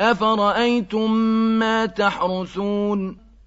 أَفَرَأَيْتُم مَّا تَحْرُثُونَ